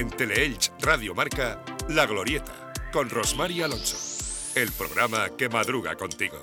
En Teleelch Radio Marca, La Glorieta, con Rosmar Alonso. El programa que madruga contigo.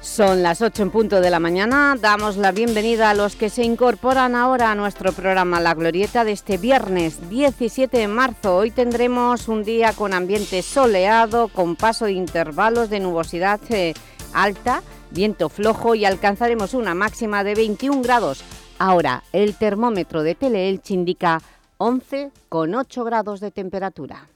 Son las 8 en punto de la mañana. Damos la bienvenida a los que se incorporan ahora a nuestro programa La Glorieta de este viernes 17 de marzo. Hoy tendremos un día con ambiente soleado, con paso de intervalos de nubosidad eh, alta, viento flojo y alcanzaremos una máxima de 21 grados. Ahora, el termómetro de Teleelch indica 11,8 grados de temperatura.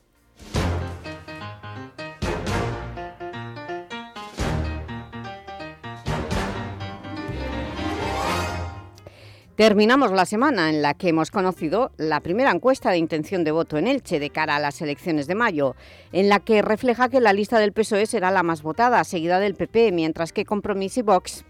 Terminamos la semana en la que hemos conocido la primera encuesta de intención de voto en Elche de cara a las elecciones de mayo, en la que refleja que la lista del PSOE será la más votada, seguida del PP, mientras que Compromís y Vox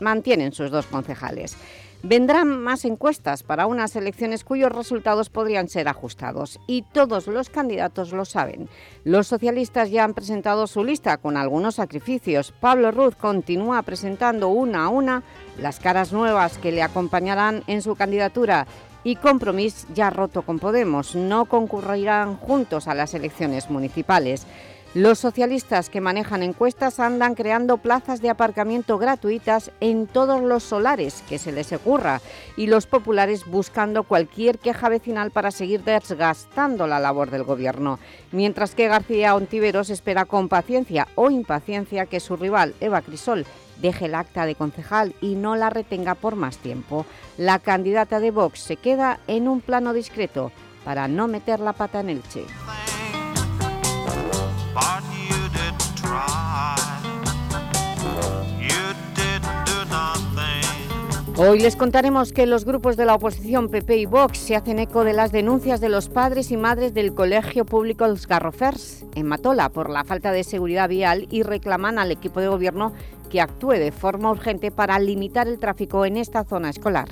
mantienen sus dos concejales. Vendrán más encuestas para unas elecciones cuyos resultados podrían ser ajustados y todos los candidatos lo saben. Los socialistas ya han presentado su lista con algunos sacrificios. Pablo Ruz continúa presentando una a una las caras nuevas que le acompañarán en su candidatura y Compromís ya roto con Podemos. No concurrirán juntos a las elecciones municipales. Los socialistas que manejan encuestas andan creando plazas de aparcamiento gratuitas en todos los solares que se les ocurra y los populares buscando cualquier queja vecinal para seguir desgastando la labor del Gobierno, mientras que García Ontiveros espera con paciencia o impaciencia que su rival Eva Crisol deje el acta de concejal y no la retenga por más tiempo. La candidata de Vox se queda en un plano discreto para no meter la pata en el Che. Hoy les contaremos que los grupos de la oposición PP y Vox se hacen eco de las denuncias de los padres y madres del Colegio Público Los Garrofers en Matola por la falta de seguridad vial y reclaman al equipo de gobierno que actúe de forma urgente para limitar el tráfico en esta zona escolar.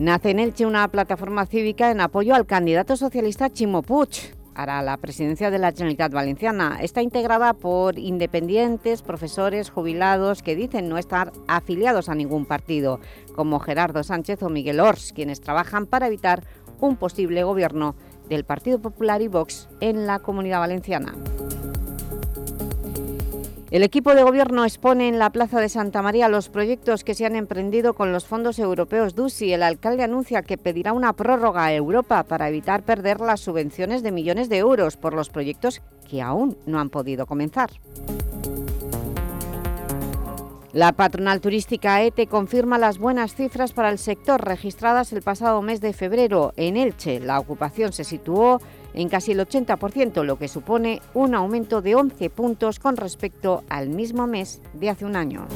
Nace en Elche una plataforma cívica en apoyo al candidato socialista Chimo Puig para la presidencia de la Generalitat Valenciana. Está integrada por independientes, profesores, jubilados que dicen no estar afiliados a ningún partido, como Gerardo Sánchez o Miguel Ors, quienes trabajan para evitar un posible gobierno del Partido Popular y Vox en la Comunidad Valenciana. El equipo de gobierno expone en la Plaza de Santa María los proyectos que se han emprendido con los fondos europeos DUSI. El alcalde anuncia que pedirá una prórroga a Europa para evitar perder las subvenciones de millones de euros por los proyectos que aún no han podido comenzar. La patronal turística ETE confirma las buenas cifras para el sector registradas el pasado mes de febrero. En Elche, la ocupación se situó en casi el 80%, lo que supone un aumento de 11 puntos con respecto al mismo mes de hace un año.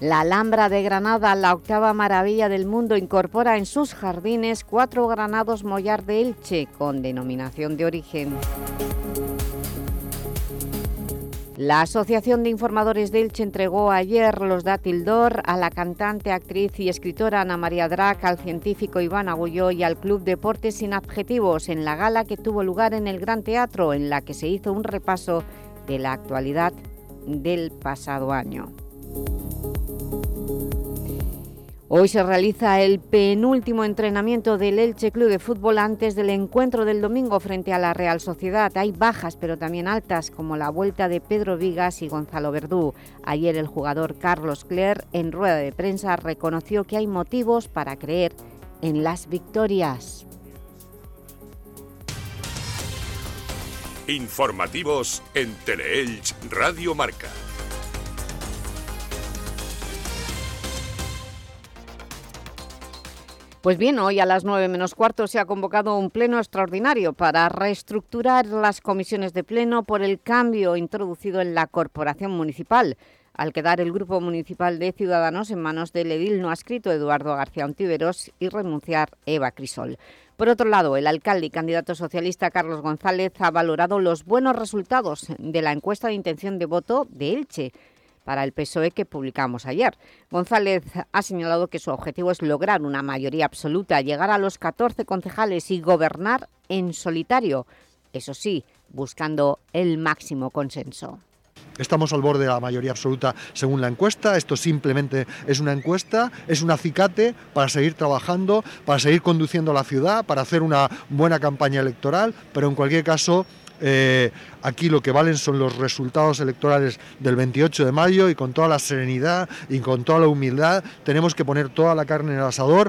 La Alhambra de Granada, la octava maravilla del mundo, incorpora en sus jardines cuatro granados mollar de Elche con denominación de origen. La Asociación de Informadores de Elche entregó ayer los Dátil d'Or a la cantante, actriz y escritora Ana María Drac, al científico Iván Agulló y al Club Deportes Sin Adjetivos en la gala que tuvo lugar en el Gran Teatro, en la que se hizo un repaso de la actualidad del pasado año. Hoy se realiza el penúltimo entrenamiento del Elche Club de Fútbol antes del encuentro del domingo frente a la Real Sociedad. Hay bajas, pero también altas, como la vuelta de Pedro Vigas y Gonzalo Verdú. Ayer el jugador Carlos Cler, en rueda de prensa, reconoció que hay motivos para creer en las victorias. Informativos en Teleelch Radio Marca. Pues bien, hoy a las nueve menos cuarto se ha convocado un pleno extraordinario para reestructurar las comisiones de pleno por el cambio introducido en la corporación municipal. Al quedar el Grupo Municipal de Ciudadanos en manos del edil no escrito Eduardo García Ontiveros y renunciar Eva Crisol. Por otro lado, el alcalde y candidato socialista Carlos González ha valorado los buenos resultados de la encuesta de intención de voto de Elche, para el PSOE que publicamos ayer. González ha señalado que su objetivo es lograr una mayoría absoluta, llegar a los 14 concejales y gobernar en solitario, eso sí, buscando el máximo consenso. Estamos al borde de la mayoría absoluta según la encuesta. Esto simplemente es una encuesta, es un acicate para seguir trabajando, para seguir conduciendo la ciudad, para hacer una buena campaña electoral, pero en cualquier caso eh, aquí lo que valen son los resultados electorales del 28 de mayo y con toda la serenidad y con toda la humildad tenemos que poner toda la carne en el asador.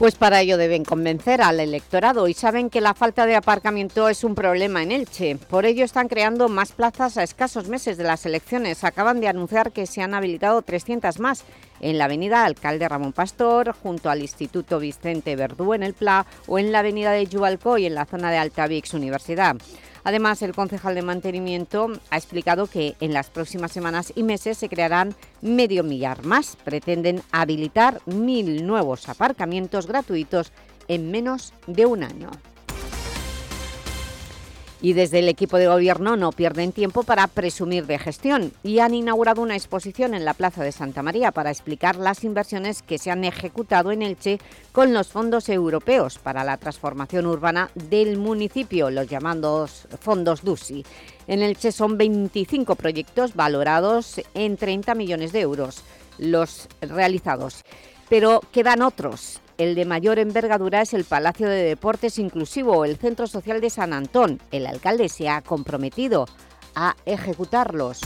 Pues para ello deben convencer al electorado y saben que la falta de aparcamiento es un problema en Elche. Por ello están creando más plazas a escasos meses de las elecciones. Acaban de anunciar que se han habilitado 300 más en la avenida Alcalde Ramón Pastor, junto al Instituto Vicente Verdú en el Pla o en la avenida de y en la zona de Altavix Universidad. Además, el concejal de mantenimiento ha explicado que en las próximas semanas y meses se crearán medio millar más. Pretenden habilitar mil nuevos aparcamientos gratuitos en menos de un año y desde el equipo de gobierno no pierden tiempo para presumir de gestión. Y han inaugurado una exposición en la Plaza de Santa María para explicar las inversiones que se han ejecutado en Elche con los fondos europeos para la transformación urbana del municipio, los llamados fondos DUSI. En Elche son 25 proyectos valorados en 30 millones de euros los realizados, pero quedan otros el de mayor envergadura es el Palacio de Deportes Inclusivo o el Centro Social de San Antón. El alcalde se ha comprometido a ejecutarlos.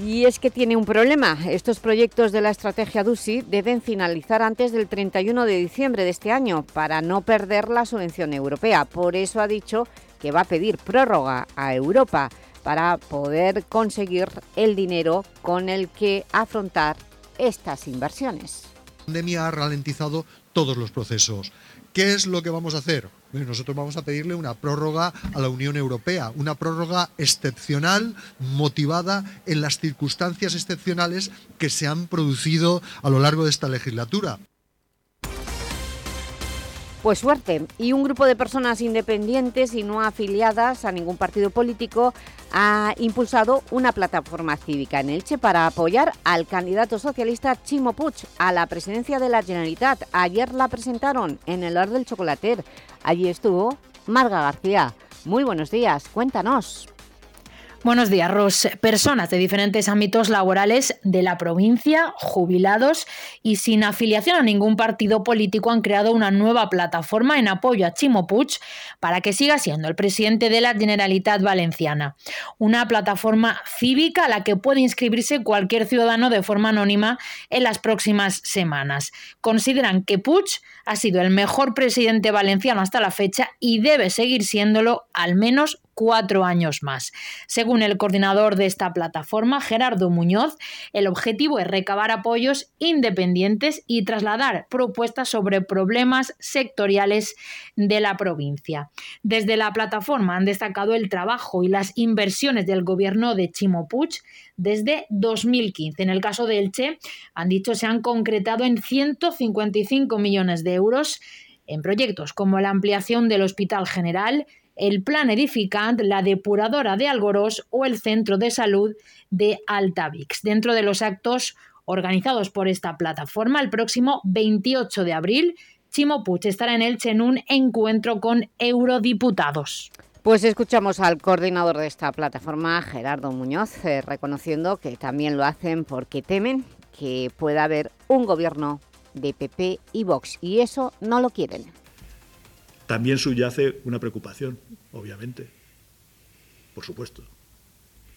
Y es que tiene un problema. Estos proyectos de la estrategia DUSI deben finalizar antes del 31 de diciembre de este año para no perder la subvención europea. Por eso ha dicho que va a pedir prórroga a Europa para poder conseguir el dinero con el que afrontar estas inversiones. La pandemia ha ralentizado todos los procesos. ¿Qué es lo que vamos a hacer? nosotros vamos a pedirle una prórroga a la Unión Europea, una prórroga excepcional, motivada en las circunstancias excepcionales que se han producido a lo largo de esta legislatura. Pues suerte. Y un grupo de personas independientes y no afiliadas a ningún partido político ha impulsado una plataforma cívica en Elche para apoyar al candidato socialista Chimo Puig a la presidencia de la Generalitat. Ayer la presentaron en el Or del Chocolater. Allí estuvo Marga García. Muy buenos días, cuéntanos. Buenos días, Ros. Personas de diferentes ámbitos laborales de la provincia, jubilados y sin afiliación a ningún partido político han creado una nueva plataforma en apoyo a Chimo Puig para que siga siendo el presidente de la Generalitat Valenciana. Una plataforma cívica a la que puede inscribirse cualquier ciudadano de forma anónima en las próximas semanas. Consideran que Puig ha sido el mejor presidente valenciano hasta la fecha y debe seguir siéndolo al menos cuatro años más. Según el coordinador de esta plataforma, Gerardo Muñoz, el objetivo es recabar apoyos independientes y trasladar propuestas sobre problemas sectoriales de la provincia. Desde la plataforma han destacado el trabajo y las inversiones del gobierno de Chimo Puig desde 2015. En el caso de Elche, han dicho se han concretado en 155 millones de euros en proyectos como la ampliación del Hospital General, el plan edificant, la depuradora de Algorós o el centro de salud de Altavix. Dentro de los actos organizados por esta plataforma, el próximo 28 de abril, Chimo Puig estará en Elche en un encuentro con eurodiputados. Pues escuchamos al coordinador de esta plataforma, Gerardo Muñoz, eh, reconociendo que también lo hacen porque temen que pueda haber un gobierno de PP y Vox, y eso no lo quieren también subyace una preocupación, obviamente, por supuesto.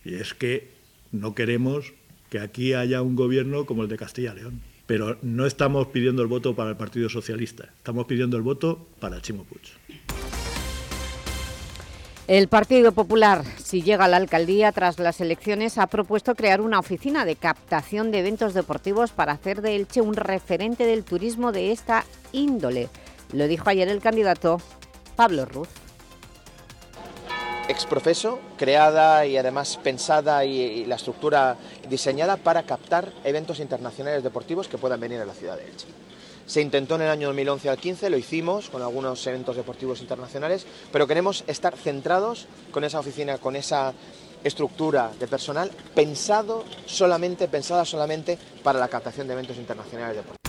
Y es que no queremos que aquí haya un gobierno como el de Castilla y León. Pero no estamos pidiendo el voto para el Partido Socialista, estamos pidiendo el voto para Chimo Puig. El Partido Popular, si llega a la alcaldía tras las elecciones, ha propuesto crear una oficina de captación de eventos deportivos para hacer de Elche un referente del turismo de esta índole. Lo dijo ayer el candidato Pablo Ruz. Exprofeso, creada y además pensada y, la estructura diseñada para captar eventos internacionales deportivos que puedan venir a la ciudad de Elche. Se intentó en el año 2011 al 15, lo hicimos con algunos eventos deportivos internacionales, pero queremos estar centrados con esa oficina, con esa estructura de personal pensado solamente, pensada solamente para la captación de eventos internacionales deportivos.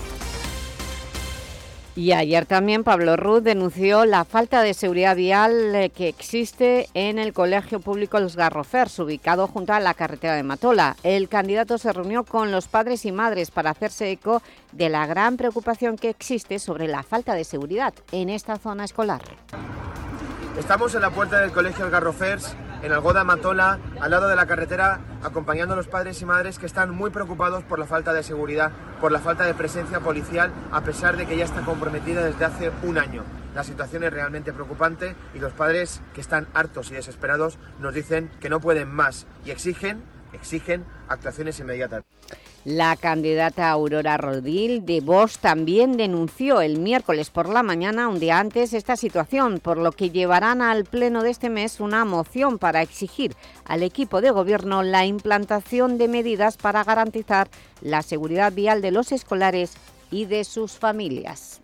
Y ayer también Pablo Ruz denunció la falta de seguridad vial eh, que existe en el Colegio Público Los Garrofers, ubicado junto a la carretera de Matola. El candidato se reunió con los padres y madres para hacerse eco de la gran preocupación que existe sobre la falta de seguridad en esta zona escolar. Estamos en la puerta del Colegio Garrofers en Algoda Matola, al lado de la carretera, acompañando a los padres y madres que están muy preocupados por la falta de seguridad, por la falta de presencia policial, a pesar de que ya está comprometida desde hace un año. La situación es realmente preocupante y los padres que están hartos y desesperados nos dicen que no pueden más y exigen, exigen actuaciones inmediatas. La candidata Aurora Rodil de Vox también denunció el miércoles por la mañana, un día antes, esta situación, por lo que llevarán al pleno de este mes una moción para exigir al equipo de gobierno la implantación de medidas para garantizar la seguridad vial de los escolares y de sus familias.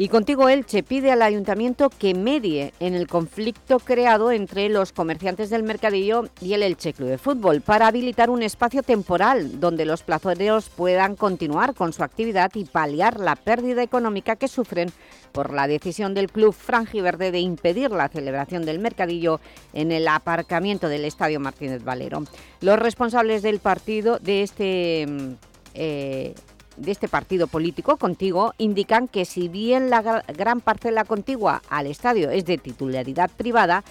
Y contigo Elche pide al Ayuntamiento que medie en el conflicto creado entre los comerciantes del Mercadillo y el Elche Club de Fútbol para habilitar un espacio temporal donde los plazoreros puedan continuar con su actividad y paliar la pérdida económica que sufren por la decisión del club franjiverde de impedir la celebración del Mercadillo en el aparcamiento del Estadio Martínez Valero. Los responsables del partido de este... Mm, eh, de este partido político, Contigo, indican que si bien la gran parcela contigua al estadio es de titularidad privada,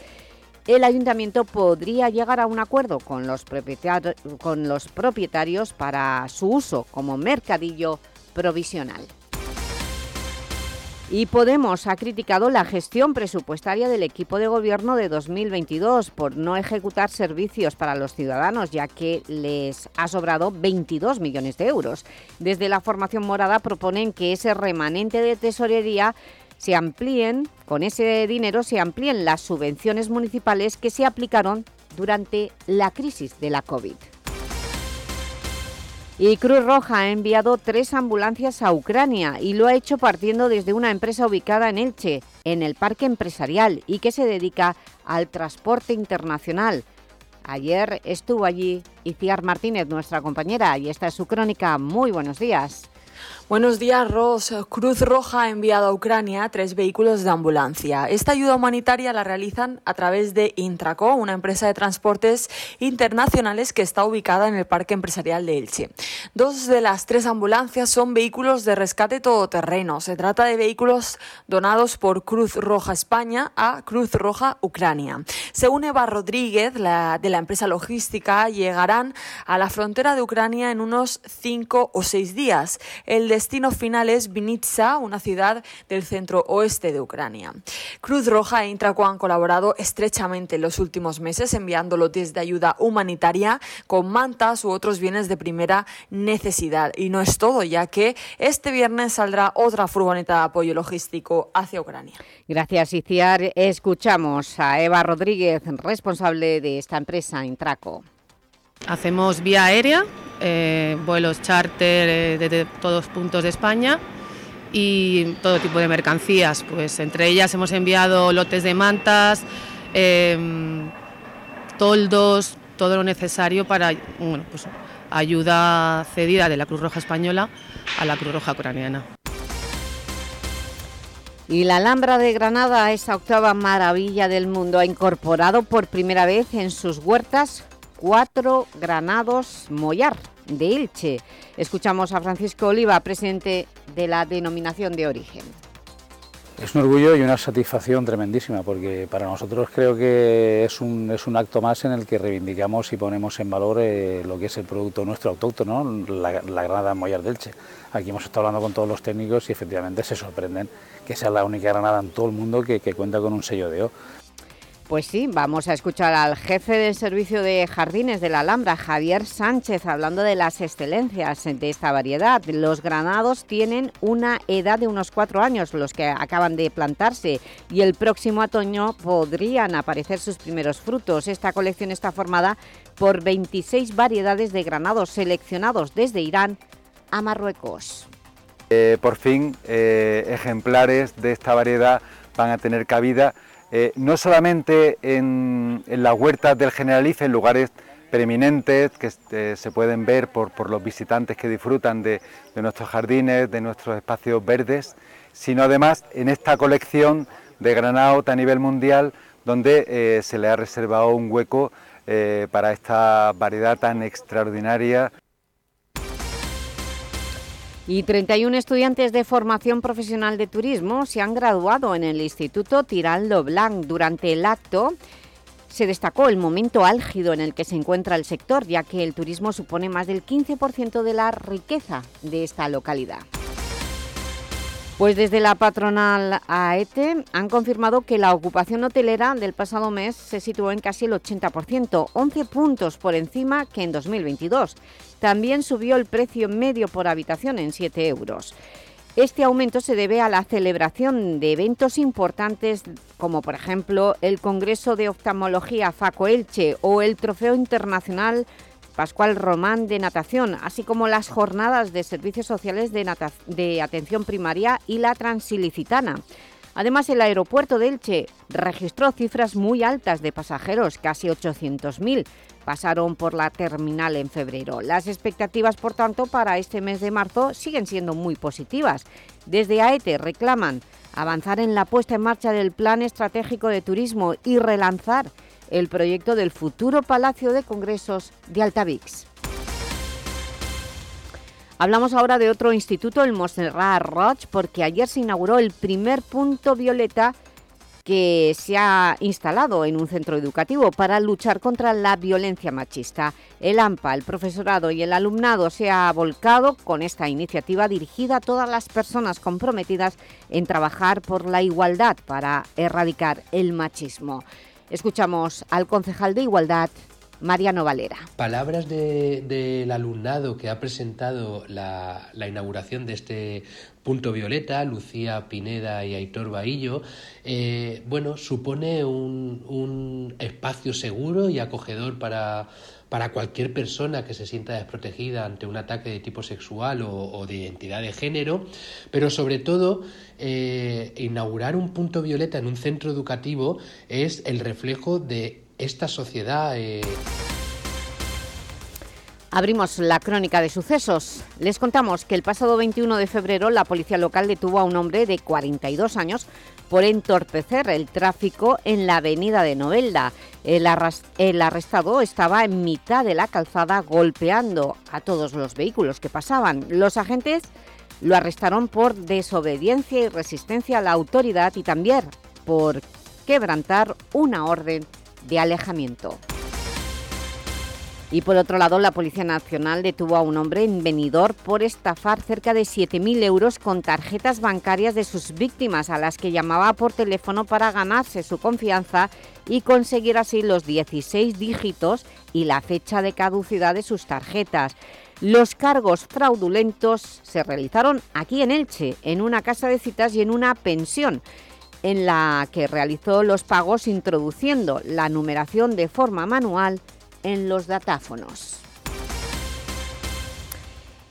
el Ayuntamiento podría llegar a un acuerdo con los, con los propietarios para su uso como mercadillo provisional. Y Podemos ha criticado la gestión presupuestaria del equipo de gobierno de 2022 por no ejecutar servicios para los ciudadanos, ya que les ha sobrado 22 millones de euros. Desde la formación morada proponen que ese remanente de tesorería se amplíen, con ese dinero se amplíen las subvenciones municipales que se aplicaron durante la crisis de la COVID. Y Cruz Roja ha enviado tres ambulancias a Ucrania y lo ha hecho partiendo desde una empresa ubicada en Elche, en el Parque Empresarial, y que se dedica al transporte internacional. Ayer estuvo allí Iciar Martínez, nuestra compañera, y esta es su crónica. Muy buenos días. Buenos días, Ros. Cruz Roja ha enviado a Ucrania tres vehículos de ambulancia. Esta ayuda humanitaria la realizan a través de Intraco, una empresa de transportes internacionales que está ubicada en el Parque Empresarial de Elche. Dos de las tres ambulancias son vehículos de rescate todoterreno. Se trata de vehículos donados por Cruz Roja España a Cruz Roja Ucrania. Según Eva Rodríguez, de la empresa logística, llegarán a la frontera de Ucrania en unos cinco o seis días. El destino final es Vinitsa, una ciudad del centro oeste de Ucrania. Cruz Roja e Intraco han colaborado estrechamente en los últimos meses enviando lotes de ayuda humanitaria con mantas u otros bienes de primera necesidad. Y no es todo, ya que este viernes saldrá otra furgoneta de apoyo logístico hacia Ucrania. Gracias, Iciar. Escuchamos a Eva Rodríguez, responsable de esta empresa, Intraco. Hacemos vía aérea, eh, vuelos charter eh, desde todos puntos de España y todo tipo de mercancías. Pues entre ellas hemos enviado lotes de mantas, em, toldos, todo lo necesario para pues, ayuda cedida de la Cruz Roja Española a la Cruz Roja Ucraniana. Y la Alhambra de Granada, esa octava maravilla del mundo, ha incorporado por primera vez en sus huertas cuatro granados Mollar de Ilche. Escuchamos a Francisco Oliva, presidente de la denominación de origen. Es un orgullo y una satisfacción tremendísima porque para nosotros creo que es un, acto más en el que reivindicamos y ponemos en valor eh, lo que es el producto nuestro autóctono, la, la granada Mollar de Elche. Aquí hemos estado hablando con todos los técnicos y efectivamente se sorprenden que sea la única granada en todo el mundo que, que cuenta con un sello de O. Pues sí, vamos a escuchar al jefe del Servicio de Jardines de la Alhambra, Javier Sánchez, hablando de las excelencias de esta variedad. Los granados tienen una edad de unos cuatro años, los que acaban de plantarse, y el próximo otoño podrían aparecer sus primeros frutos. Esta colección está formada por 26 variedades de granados seleccionados desde Irán a Marruecos. Eh, por fin, eh, ejemplares de esta variedad van a tener cabida eh, no solamente en, las huertas del Generalife, en lugares preeminentes que eh, se pueden ver por, los visitantes que disfrutan de, nuestros jardines, de nuestros espacios verdes, sino además en esta colección de Granaut a nivel mundial donde eh, se le ha reservado un hueco para esta variedad tan extraordinaria. Y 31 estudiantes de formación profesional de turismo se han graduado en el Instituto Tiraldo Blanc. Durante el acto se destacó el momento álgido en el que se encuentra el sector, ya que el turismo supone más del 15% de la riqueza de esta localidad. Pues desde la patronal AETE han confirmado que la ocupación hotelera del pasado mes se situó en casi el 80%, 11 puntos por encima que en 2022. También subió el precio medio por habitación en 7 euros. Este aumento se debe a la celebración de eventos importantes como por ejemplo el Congreso de Oftalmología Faco Elche o el Trofeo Internacional Pascual Román de Natación, así como las jornadas de servicios sociales de, atención primaria y la transilicitana. Además, el aeropuerto de Elche registró cifras muy altas de pasajeros, casi 800.000 pasaron por la terminal en febrero. Las expectativas, por tanto, para este mes de marzo siguen siendo muy positivas. Desde AETE reclaman avanzar en la puesta en marcha del Plan Estratégico de Turismo y relanzar el proyecto del futuro Palacio de Congresos de Altavix. Hablamos ahora de otro instituto, el Montserrat Roig, porque ayer se inauguró el primer punto violeta que se ha instalado en un centro educativo para luchar contra la violencia machista. El AMPA, el profesorado y el alumnado se ha volcado con esta iniciativa dirigida a todas las personas comprometidas en trabajar por la igualdad para erradicar el machismo. Escuchamos al concejal de Igualdad, Mariano Valera. Palabras del alumnado que ha presentado la, inauguración de este punto violeta, Lucía Pineda y Aitor Bahillo, eh, bueno, supone un espacio seguro y acogedor para para cualquier persona que se sienta desprotegida ante un ataque de tipo sexual o, de identidad de género, pero sobre todo eh, inaugurar un punto violeta en un centro educativo es el reflejo de esta sociedad. Eh. Abrimos la crónica de sucesos. Les contamos que el pasado 21 de febrero la policía local detuvo a un hombre de 42 años por entorpecer el tráfico en la avenida de Novelda. El, arrestado estaba en mitad de la calzada golpeando a todos los vehículos que pasaban. Los agentes lo arrestaron por desobediencia y resistencia a la autoridad y también por quebrantar una orden de alejamiento. Y por otro lado, la Policía Nacional detuvo a un hombre en Benidorm por estafar cerca de 7.000 euros con tarjetas bancarias de sus víctimas, a las que llamaba por teléfono para ganarse su confianza y conseguir así los 16 dígitos y la fecha de caducidad de sus tarjetas. Los cargos fraudulentos se realizaron aquí en Elche, en una casa de citas y en una pensión, en la que realizó los pagos introduciendo la numeración de forma manual en los datáfonos.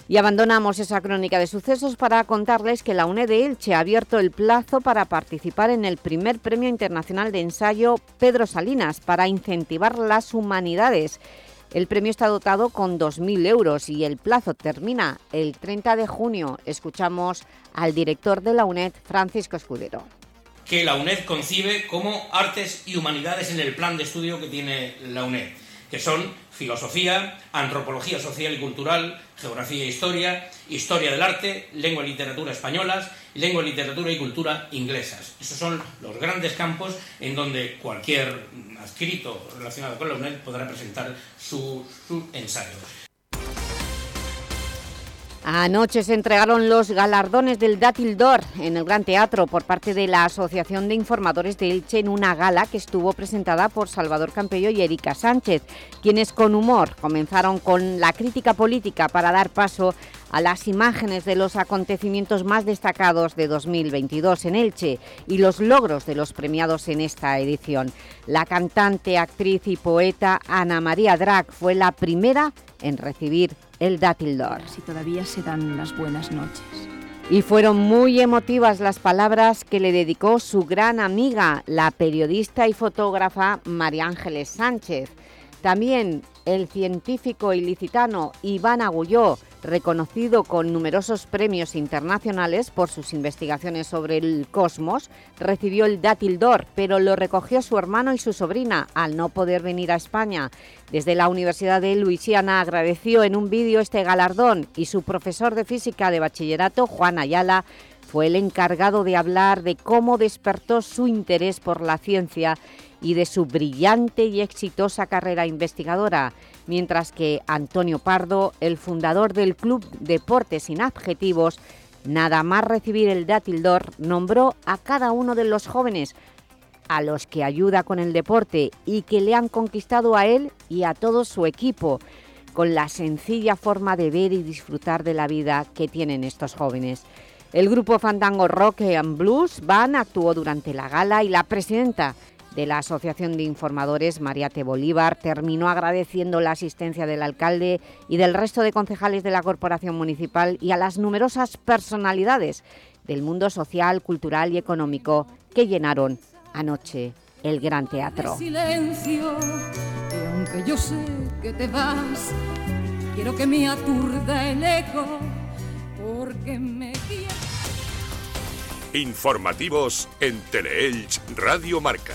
Y abandonamos esa crónica de sucesos para contarles que la UNED de Elche ha abierto el plazo para participar en el primer Premio Internacional de Ensayo Pedro Salinas para incentivar las humanidades. El premio está dotado con 2.000 euros y el plazo termina el 30 de junio. Escuchamos al director de la UNED, Francisco Escudero. Que la UNED concibe como artes y humanidades en el plan de estudio que tiene la UNED que son filosofía, antropología social y cultural, geografía e historia, historia del arte, lengua y literatura españolas, lengua, literatura y cultura inglesas. Esos son los grandes campos en donde cualquier adscrito relacionado con la UNED podrá presentar su, su ensayo. Anoche se entregaron los galardones del Dátil d'Or en el Gran Teatro por parte de la Asociación de Informadores de Elche en una gala que estuvo presentada por Salvador Campello y Erika Sánchez, quienes con humor comenzaron con la crítica política para dar paso a las imágenes de los acontecimientos más destacados de 2022 en Elche y los logros de los premiados en esta edición. La cantante, actriz y poeta Ana María Drag fue la primera en recibir el dátil d'or. Si todavía se dan las buenas noches. Y fueron muy emotivas las palabras que le dedicó su gran amiga, la periodista y fotógrafa María Ángeles Sánchez. También el científico ilicitano Iván Agulló, reconocido con numerosos premios internacionales por sus investigaciones sobre el cosmos, recibió el dátil d'or, pero lo recogió su hermano y su sobrina al no poder venir a España. Desde la Universidad de Luisiana agradeció en un vídeo este galardón y su profesor de física de bachillerato, Juan Ayala, fue el encargado de hablar de cómo despertó su interés por la ciencia y de su brillante y exitosa carrera investigadora mientras que Antonio Pardo, el fundador del Club Deportes Sin Adjetivos, nada más recibir el dátil d'or, nombró a cada uno de los jóvenes a los que ayuda con el deporte y que le han conquistado a él y a todo su equipo, con la sencilla forma de ver y disfrutar de la vida que tienen estos jóvenes. El grupo Fandango Rock and Blues Band actuó durante la gala y la presidenta de la Asociación de Informadores, Mariate Bolívar, terminó agradeciendo la asistencia del alcalde y del resto de concejales de la Corporación Municipal y a las numerosas personalidades del mundo social, cultural y económico que llenaron anoche el Gran Teatro. Silencio, y aunque yo sé que te vas, quiero que me aturda el eco, porque me Informativos en Teleelch Radio Marca.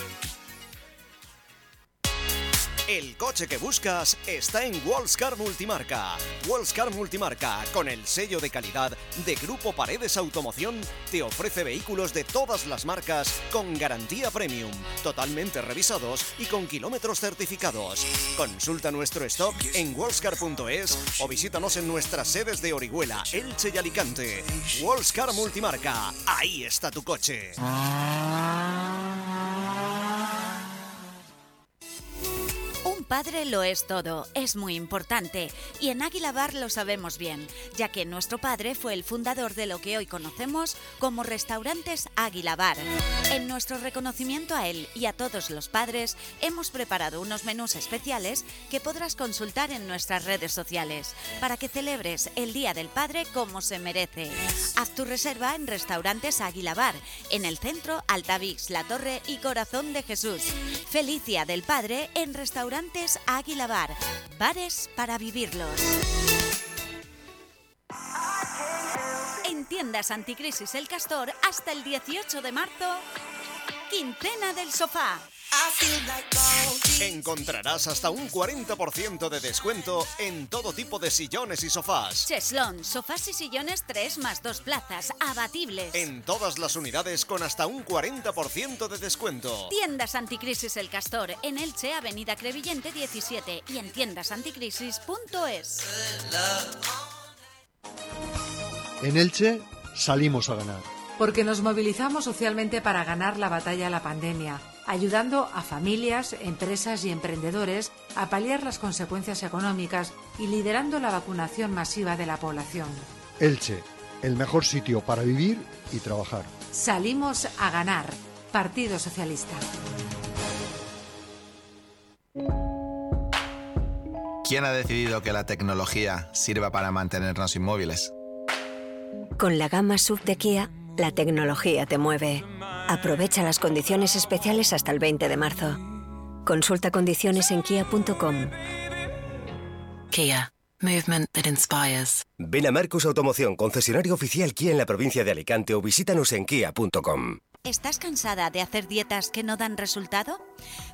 El coche que buscas está en Wallscar Multimarca. Wallscar Multimarca, con el sello de calidad de Grupo Paredes Automoción, te ofrece vehículos de todas las marcas con garantía premium, totalmente revisados y con kilómetros certificados. Consulta nuestro stock en wallscar.es o visítanos en nuestras sedes de Orihuela, Elche y Alicante. Wallscar Multimarca, ahí está tu coche. Padre lo es todo, es muy importante y en Águila Bar lo sabemos bien, ya que nuestro padre fue el fundador de lo que hoy conocemos como Restaurantes Águila Bar. En nuestro reconocimiento a él y a todos los padres, hemos preparado unos menús especiales que podrás consultar en nuestras redes sociales para que celebres el Día del Padre como se merece. Haz tu reserva en Restaurantes Águila Bar, en el centro Altavix, La Torre y Corazón de Jesús. Felicia del Padre en Restaurantes Águila Bar, bares para vivirlos. En tiendas Anticrisis El Castor, hasta el 18 de marzo, quincena del sofá. Encontrarás hasta un 40% de descuento en todo tipo de sillones y sofás. Cheslón, sofás y sillones 3 más 2 plazas, abatibles. En todas las unidades con hasta un 40% de descuento. Tiendas Anticrisis El Castor, en Elche, Avenida Crevillente 17 y en tiendasanticrisis.es. En Elche salimos a ganar. Porque nos movilizamos socialmente para ganar la batalla a la pandemia ayudando a familias, empresas y emprendedores a paliar las consecuencias económicas y liderando la vacunación masiva de la población. Elche, el mejor sitio para vivir y trabajar. Salimos a ganar. Partido Socialista. ¿Quién ha decidido que la tecnología sirva para mantenernos inmóviles? Con la gama sub de Kia, la tecnología te mueve Aprovecha las condiciones especiales hasta el 20 de marzo. Consulta condiciones en kia.com. Kia. Movement that inspires. Ven a Marcos Automoción, concesionario oficial Kia en la provincia de Alicante o visítanos en kia.com. ¿Estás cansada de hacer dietas que no dan resultado?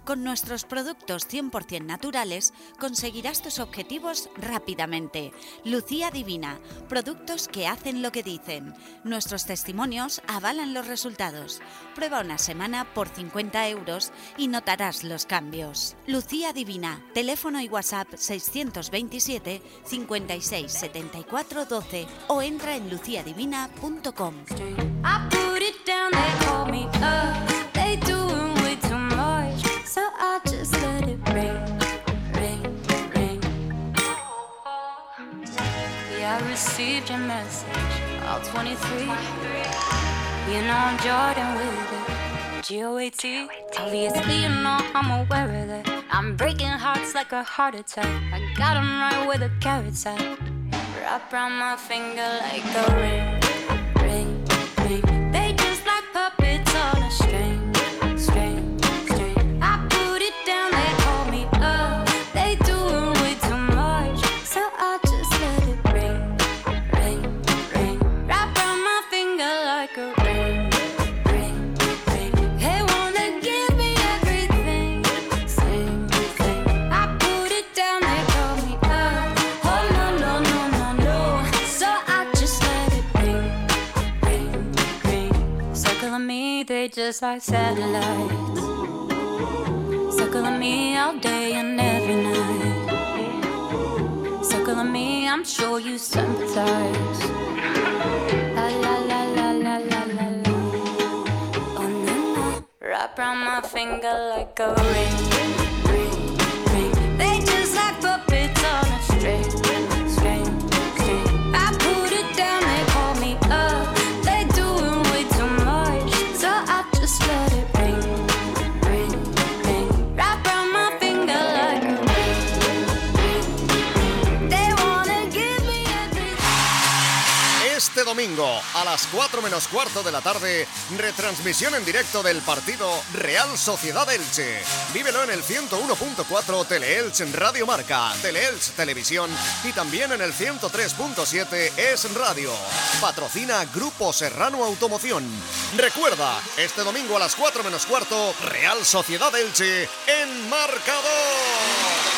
Con nuestros productos 100% naturales conseguirás tus objetivos rápidamente. Lucía Divina, productos que hacen lo que dicen. Nuestros testimonios avalan los resultados. Prueba una semana por 50 euros y notarás los cambios. Lucía Divina, teléfono y WhatsApp 627 56 74 12 o entra en luciadivina.com. received your message. All 23. You know I'm Jordan with it. G-O-A-T. Obviously, you know I'm aware of that. I'm breaking hearts like a heart attack. I got 'em right with the carrots at. Wrap around my finger like a ring, just like satellites. Circling me all day and every night. Circling me, I'm sure you sympathize. La la la la la la la la. Oh no no, wrap around my finger like a ring, ring, ring. They just like puppets on a string, a las 4 menos cuarto de la tarde, retransmisión en directo del partido Real Sociedad Elche. Vívelo en el 101.4 Teleelch Radio Marca, Teleelch Televisión y también en el 103.7 Es Radio. Patrocina Grupo Serrano Automoción. Recuerda, este domingo a las 4 menos cuarto, Real Sociedad Elche en marcador.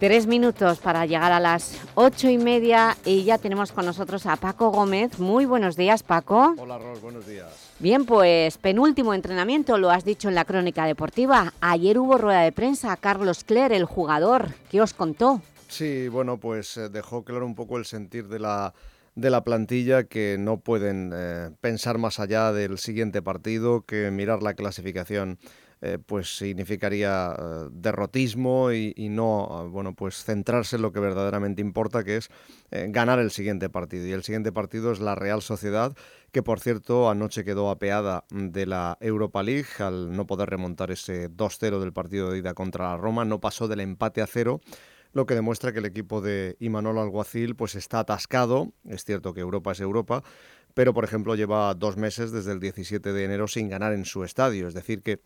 Tres minutos para llegar a las ocho y media y ya tenemos con nosotros a Paco Gómez. Muy buenos días, Paco. Hola, Ros, buenos días. Bien, pues penúltimo entrenamiento, lo has dicho en la crónica deportiva. Ayer hubo rueda de prensa, Carlos Cler, el jugador. ¿Qué os contó? Sí, bueno, pues eh, dejó claro un poco el sentir de la, de la plantilla que no pueden eh, pensar más allá del siguiente partido que mirar la clasificación eh, pues significaría eh, derrotismo y, y no bueno pues centrarse en lo que verdaderamente importa que es eh, ganar el siguiente partido. Y el siguiente partido es la Real Sociedad que por cierto anoche quedó apeada de la Europa League al no poder remontar ese 2-0 del partido de ida contra la Roma. No pasó del empate a cero lo que demuestra que el equipo de Imanol Alguacil pues está atascado. Es cierto que Europa es Europa pero por ejemplo lleva dos meses desde el 17 de enero sin ganar en su estadio. Es decir que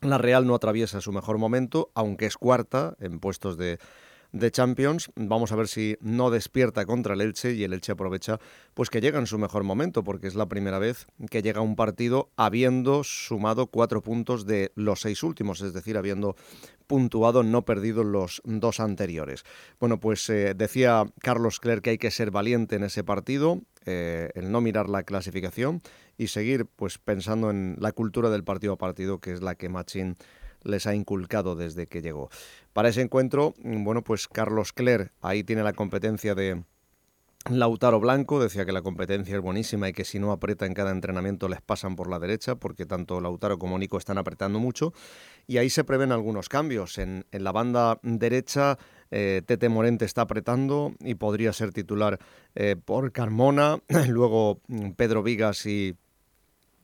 la Real no atraviesa su mejor momento, aunque es cuarta en puestos de, de Champions. Vamos a ver si no despierta contra el Elche y el Elche aprovecha pues que llega en su mejor momento, porque es la primera vez que llega un partido habiendo sumado cuatro puntos de los seis últimos, es decir, habiendo puntuado, no perdido los dos anteriores. Bueno, pues eh, decía Carlos Clerc que hay que ser valiente en ese partido, eh, el no mirar la clasificación y seguir pues pensando en la cultura del partido a partido, que es la que Machín les ha inculcado desde que llegó. Para ese encuentro, bueno, pues Carlos Cler ahí tiene la competencia de Lautaro Blanco, decía que la competencia es buenísima y que si no aprieta en cada entrenamiento les pasan por la derecha, porque tanto Lautaro como Nico están apretando mucho. Y ahí se prevén algunos cambios. En, en la banda derecha, eh, Tete Morente está apretando y podría ser titular eh, por Carmona. Luego mm, Pedro Vigas y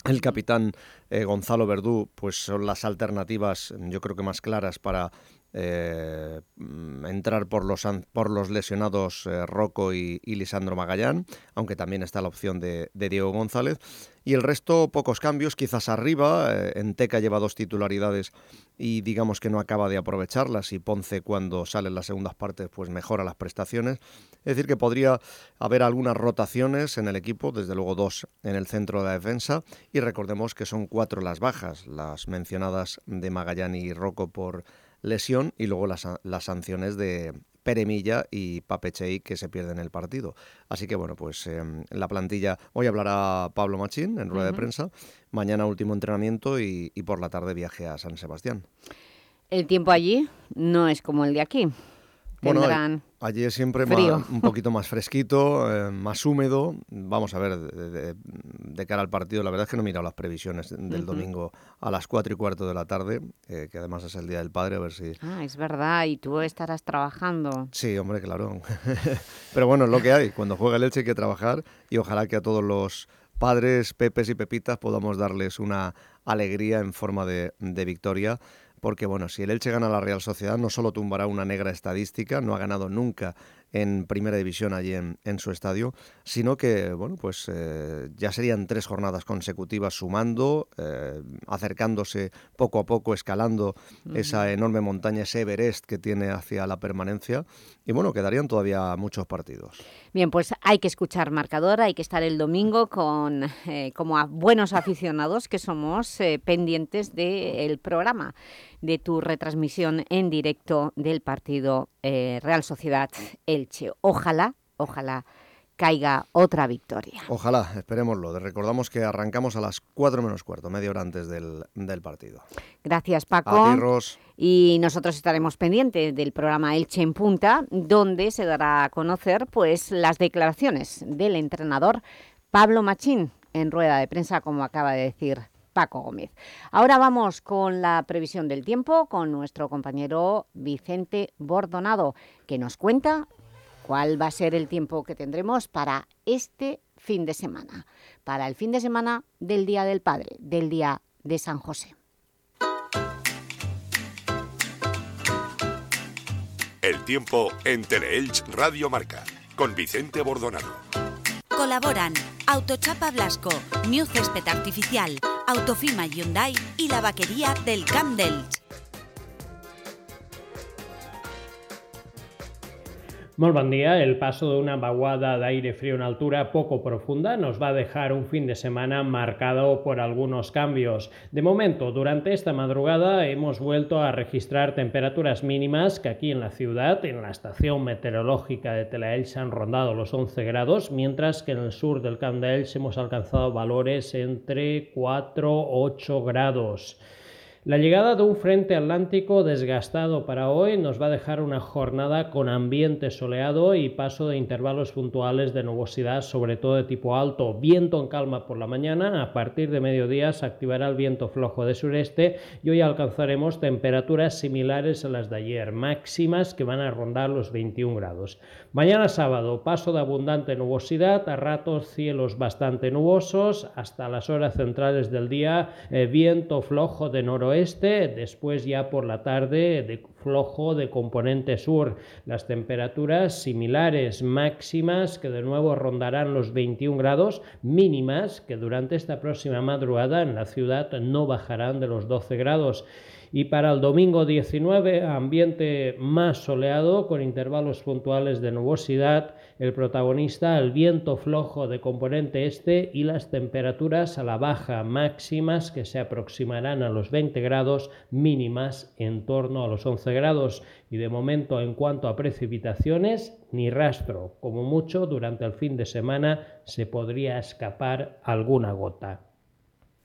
el capitán eh, Gonzalo Verdú, pues son las alternativas, yo creo que más claras para eh, mm, entrar por los, por los lesionados eh, Rocco y, Lisandro Magallán, aunque también está la opción de, de Diego González. Y el resto, pocos cambios, quizás arriba. Eh, Enteca lleva dos titularidades y digamos que no acaba de aprovecharlas. Y Ponce, cuando sale en las segundas partes, pues mejora las prestaciones. Es decir, que podría haber algunas rotaciones en el equipo, desde luego dos en el centro de la defensa. Y recordemos que son cuatro las bajas, las mencionadas de Magallán y Rocco por lesión y luego las, las sanciones de Peremilla y Papechei que se pierden el partido. Así que bueno, pues eh, la plantilla, hoy hablará Pablo Machín en rueda de prensa, mañana último entrenamiento y, y por la tarde viaje a San Sebastián. El tiempo allí no es como el de aquí. Bueno, tendrán allí es siempre frío. más- un poquito más fresquito, eh, más húmedo. Vamos a ver, de, de- de cara al partido, la verdad es que no he mirado las previsiones del domingo a las 4 y cuarto de la tarde, eh, que además es el Día del Padre, a ver si... Ah, es verdad, y tú estarás trabajando. Sí, hombre, claro. Pero bueno, es lo que hay. Cuando juega el Elche hay que trabajar y ojalá que a todos los padres, Pepes y Pepitas podamos darles una alegría en forma de, de victoria. Porque bueno, si el Elche gana la Real Sociedad no solo tumbará una negra estadística, no ha ganado nunca en primera división allí en, en su estadio, sino que bueno, pues eh, ya serían tres jornadas consecutivas sumando, eh, acercándose poco a poco, escalando esa enorme montaña, ese Everest que tiene hacia la permanencia. Y bueno, quedarían todavía muchos partidos. Bien, pues hay que escuchar marcador, hay que estar el domingo con eh, como a buenos aficionados que somos pendientes del programa, de tu retransmisión en directo del partido eh, Real Sociedad Elche. Ojalá, ojalá caiga otra victoria. Ojalá, esperémoslo. Recordamos que arrancamos a las 4 menos cuarto, media hora antes del, del partido. Gracias, Paco. A ti, Ros. Y nosotros estaremos pendientes del programa Elche en Punta, donde se dará a conocer pues, las declaraciones del entrenador Pablo Machín en rueda de prensa, como acaba de decir Paco Gómez. Ahora vamos con la previsión del tiempo con nuestro compañero Vicente Bordonado, que nos cuenta cuál va a ser el tiempo que tendremos para este fin de semana, para el fin de semana del Día del Padre, del Día de San José. El tiempo en Teleelch Radio Marca con Vicente Bordonado. Colaboran Autochapa Blasco, New Césped Artificial, Autofima Hyundai y la vaquería del Camp Molt bon día. El paso de una vaguada de aire frío en altura poco profunda nos va a dejar un fin de semana marcado por algunos cambios. De momento, durante esta madrugada hemos vuelto a registrar temperaturas mínimas que aquí en la ciudad, en la estación meteorológica de Telaelch, han rondado los 11 grados, mientras que en el sur del Camp d'Elx hemos alcanzado valores entre 4 8 grados. La llegada de un frente atlántico desgastado para hoy nos va a dejar una jornada con ambiente soleado y paso de intervalos puntuales de nubosidad, sobre todo de tipo alto. Viento en calma por la mañana, a partir de mediodía se activará el viento flojo de sureste y hoy alcanzaremos temperaturas similares a las de ayer, máximas que van a rondar los 21 grados. Mañana sábado, paso de abundante nubosidad, a ratos cielos bastante nubosos, hasta las horas centrales del día, eh, viento flojo de noroeste, después ya por la tarde de flojo de componente sur. Las temperaturas similares máximas que de nuevo rondarán los 21 grados, mínimas que durante esta próxima madrugada en la ciudad no bajarán de los 12 grados. Y para el domingo 19, ambiente más soleado con intervalos puntuales de nubosidad, el protagonista el viento flojo de componente este y las temperaturas a la baja máximas que se aproximarán a los 20 grados, mínimas en torno a los 11 grados. Y de momento en cuanto a precipitaciones, ni rastro, como mucho durante el fin de semana se podría escapar alguna gota.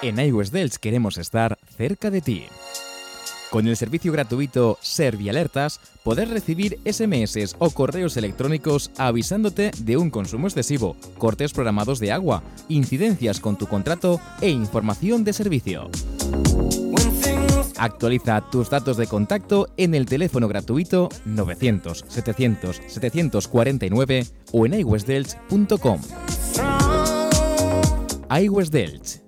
En Delch queremos estar cerca de ti. Con el servicio gratuito Servialertas podrás recibir SMS o correos electrónicos avisándote de un consumo excesivo, cortes programados de agua, incidencias con tu contrato e información de servicio. Actualiza tus datos de contacto en el teléfono gratuito 900 700 749 o en iWestDelch.com. iWest Delch,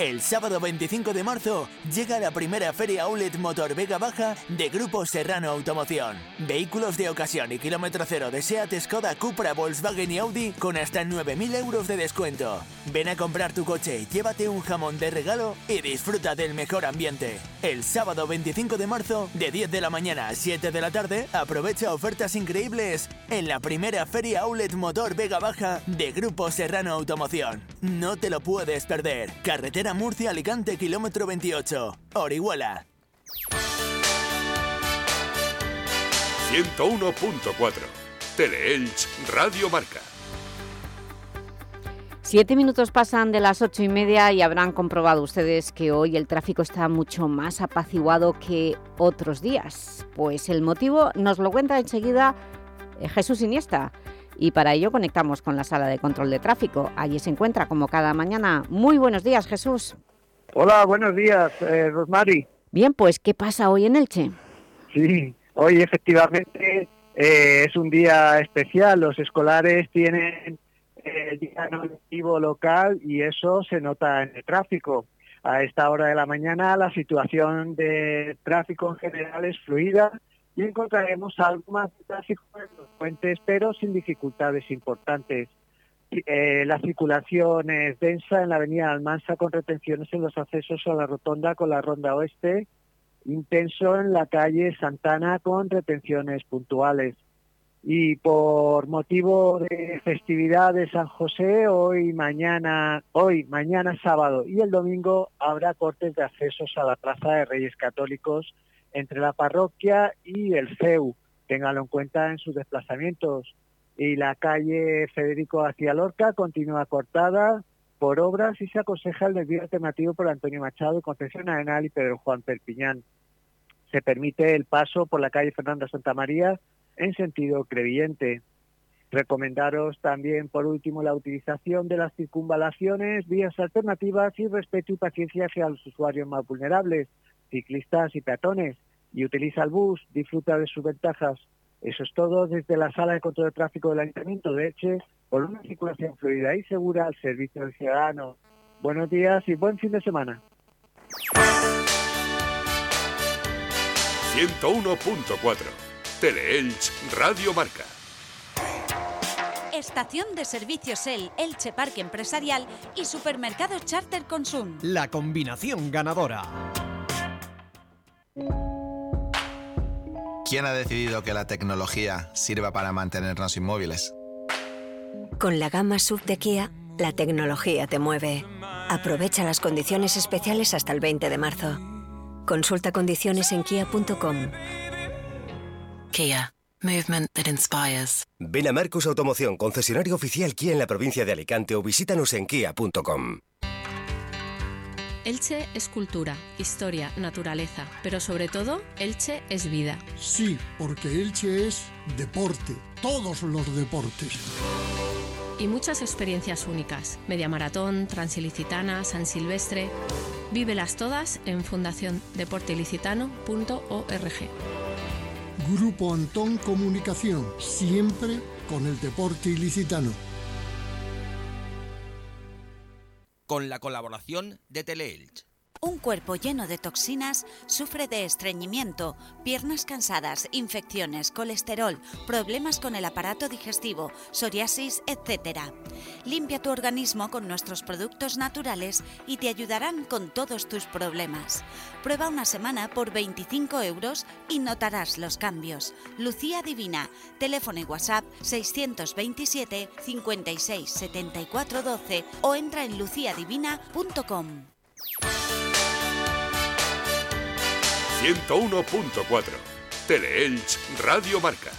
El sábado 25 de marzo llega la primera feria Outlet Motor Vega Baja de Grupo Serrano Automoción. Vehículos de ocasión y kilómetro cero de SEAT, Skoda, Cupra, Volkswagen y Audi con hasta 9.000 euros de descuento. Ven a comprar tu coche, llévate un jamón de regalo y disfruta del mejor ambiente. El sábado 25 de marzo, de 10 de la mañana a 7 de la tarde, aprovecha ofertas increíbles en la primera feria Outlet Motor Vega Baja de Grupo Serrano Automoción. No te lo puedes perder. Carretera Murcia Alicante, kilómetro 28. Orihuela. 101.4. Teleelch Radio Marca. Siete minutos pasan de las ocho y media y habrán comprobado ustedes que hoy el tráfico está mucho más apaciguado que otros días. Pues el motivo nos lo cuenta enseguida eh, Jesús Iniesta y para ello conectamos con la sala de control de tráfico. Allí se encuentra como cada mañana. Muy buenos días, Jesús. Hola, buenos días, eh, Rosmary. Bien, pues, ¿qué pasa hoy en Elche? Sí, hoy efectivamente eh, es un día especial. Los escolares tienen el día lectivo local y eso se nota en el tráfico. A esta hora de la mañana la situación de tráfico en general es fluida y encontraremos algo más de tráfico en los puentes, pero sin dificultades importantes. Eh, la circulación es densa en la avenida Almansa con retenciones en los accesos a la rotonda con la ronda oeste, intenso en la calle Santana con retenciones puntuales. Y por motivo de festividad de San José, hoy, mañana, hoy, mañana sábado y el domingo habrá cortes de accesos a la Plaza de Reyes Católicos entre la parroquia y el CEU. Ténganlo en cuenta en sus desplazamientos. Y la calle Federico hacia Lorca continúa cortada por obras y se aconseja el desvío alternativo por Antonio Machado, Concepción Arenal y Pedro Juan Perpiñán. Se permite el paso por la calle Fernanda Santa María en sentido crevillente. Recomendaros también, por último, la utilización de las circunvalaciones, vías alternativas y respeto y paciencia hacia los usuarios más vulnerables, ciclistas y peatones y utiliza el bus, disfruta de sus ventajas. Eso es todo desde la Sala de Control de Tráfico del Ayuntamiento de Eche, por una circulación fluida y segura al servicio del ciudadano. Buenos días y buen fin de semana. 101.4. Teleelch Radio Marca. Estación de servicios El, Elche Parque Empresarial y Supermercado Charter Consum. La combinación ganadora. ¿Quién ha decidido que la tecnología sirva para mantenernos inmóviles? Con la gama sub de Kia, la tecnología te mueve. Aprovecha las condiciones especiales hasta el 20 de marzo. Consulta condiciones en kia.com. Kia. Movement that inspires. Ven a Marcos Automoción, concesionario oficial Kia en la provincia de Alicante o visítanos en kia.com. Elche es cultura, historia, naturaleza, pero sobre todo, Elche es vida. Sí, porque Elche es deporte, todos los deportes. Y muchas experiencias únicas. Media Maratón, Transilicitana, San Silvestre. Vívelas todas en fundaciondeporteilicitano.org. Grupo Antón Comunicación, siempre con el deporte ilicitano. Con la colaboración de Teleelch. Un cuerpo lleno de toxinas sufre de estreñimiento, piernas cansadas, infecciones, colesterol, problemas con el aparato digestivo, psoriasis, etc. Limpia tu organismo con nuestros productos naturales y te ayudarán con todos tus problemas. Prueba una semana por 25 euros y notarás los cambios. Lucía Divina, teléfono y WhatsApp 627 56 74 12 o entra en luciadivina.com. 101.4 Teleelch Radio Marca.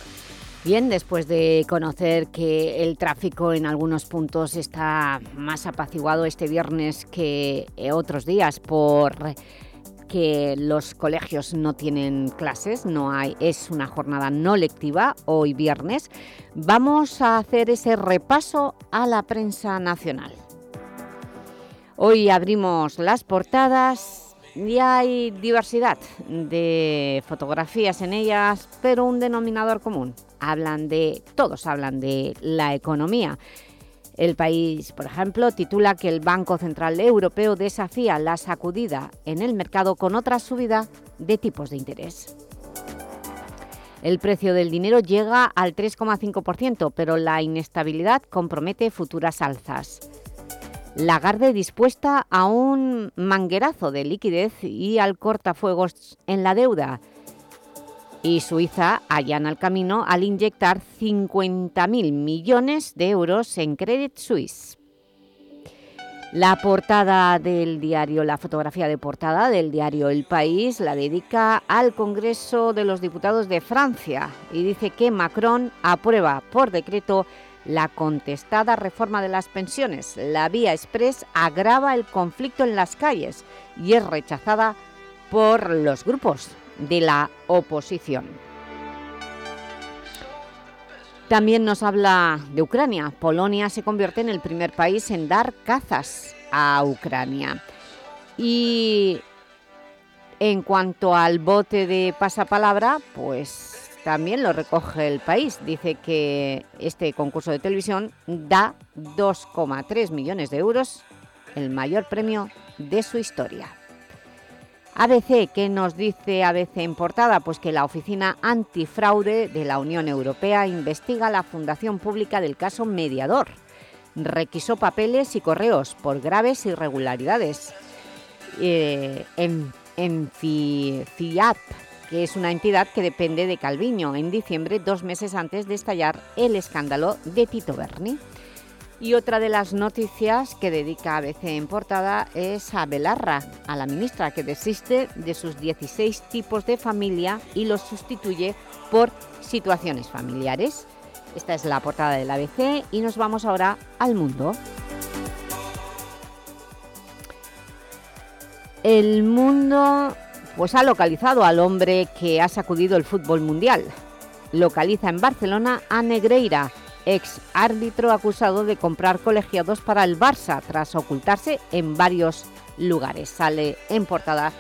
Bien, después de conocer que el tráfico en algunos puntos está más apaciguado este viernes que otros días por que los colegios no tienen clases, no hay, es una jornada no lectiva hoy viernes, vamos a hacer ese repaso a la prensa nacional. Hoy abrimos las portadas y hay diversidad de fotografías en ellas, pero un denominador común. Hablan de, todos hablan de la economía. El país, por ejemplo, titula que el Banco Central Europeo desafía la sacudida en el mercado con otra subida de tipos de interés. El precio del dinero llega al 3,5%, pero la inestabilidad compromete futuras alzas. Lagarde dispuesta a un manguerazo de liquidez y al cortafuegos en la deuda. Y Suiza allana el camino al inyectar 50.000 millones de euros en Credit Suisse. La portada del diario, la fotografía de portada del diario El País la dedica al Congreso de los Diputados de Francia y dice que Macron aprueba por decreto la contestada reforma de las pensiones. La vía express agrava el conflicto en las calles y es rechazada por los grupos de la oposición. También nos habla de Ucrania. Polonia se convierte en el primer país en dar cazas a Ucrania. Y en cuanto al bote de pasapalabra, pues también lo recoge el país. Dice que este concurso de televisión da 2,3 millones de euros, el mayor premio de su historia. ABC, ¿qué nos dice ABC en portada? Pues que la Oficina Antifraude de la Unión Europea investiga la Fundación Pública del caso Mediador. Requisó papeles y correos por graves irregularidades. Eh, en, en FIAP, que es una entidad que depende de Calviño, en diciembre, dos meses antes de estallar el escándalo de Tito Berni. Y otra de las noticias que dedica ABC en portada es a Belarra, a la ministra, que desiste de sus 16 tipos de familia y los sustituye por situaciones familiares. Esta es la portada del ABC y nos vamos ahora al mundo. El mundo pues, ha localizado al hombre que ha sacudido el fútbol mundial. Localiza en Barcelona a Negreira, ex árbitro acusado de comprar colegiados para el Barça tras ocultarse en varios lugares. Sale en portada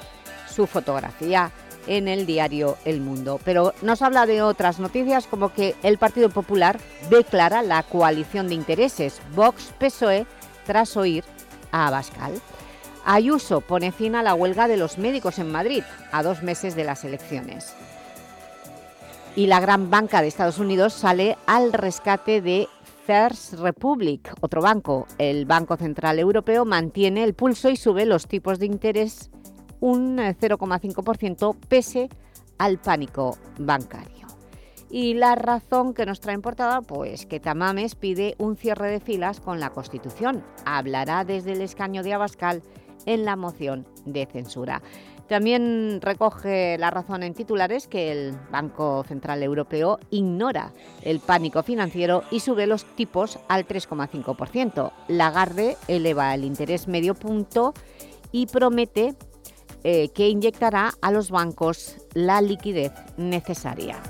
su fotografía en el diario El Mundo. Pero nos habla de otras noticias como que el Partido Popular declara la coalición de intereses Vox-PSOE tras oír a Abascal. Ayuso pone fin a la huelga de los médicos en Madrid a dos meses de las elecciones. Y la gran banca de Estados Unidos sale al rescate de First Republic, otro banco. El Banco Central Europeo mantiene el pulso y sube los tipos de interés un 0,5% pese al pánico bancario. Y la razón que nos trae en portada, pues que Tamames pide un cierre de filas con la Constitución. Hablará desde el escaño de Abascal en la moción de censura. También recoge la razón en titulares que el Banco Central Europeo ignora el pánico financiero y sube los tipos al 3,5%. Lagarde eleva el interés medio punto y promete eh, que inyectará a los bancos la liquidez necesaria.